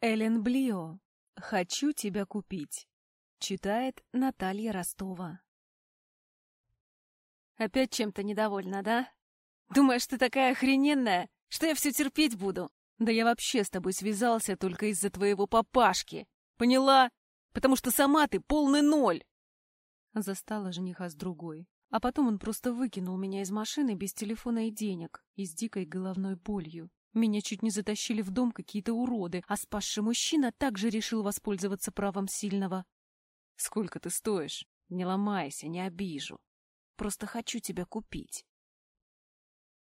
Элен Блио. «Хочу тебя купить», — читает Наталья Ростова. Опять чем-то недовольна, да? Думаешь, ты такая охрененная, что я все терпеть буду? Да я вообще с тобой связался только из-за твоего папашки. Поняла? Потому что сама ты полный ноль. Застала жениха с другой. А потом он просто выкинул меня из машины без телефона и денег и с дикой головной болью. Меня чуть не затащили в дом какие-то уроды, а спасший мужчина также решил воспользоваться правом сильного. «Сколько ты стоишь? Не ломайся, не обижу. Просто хочу тебя купить».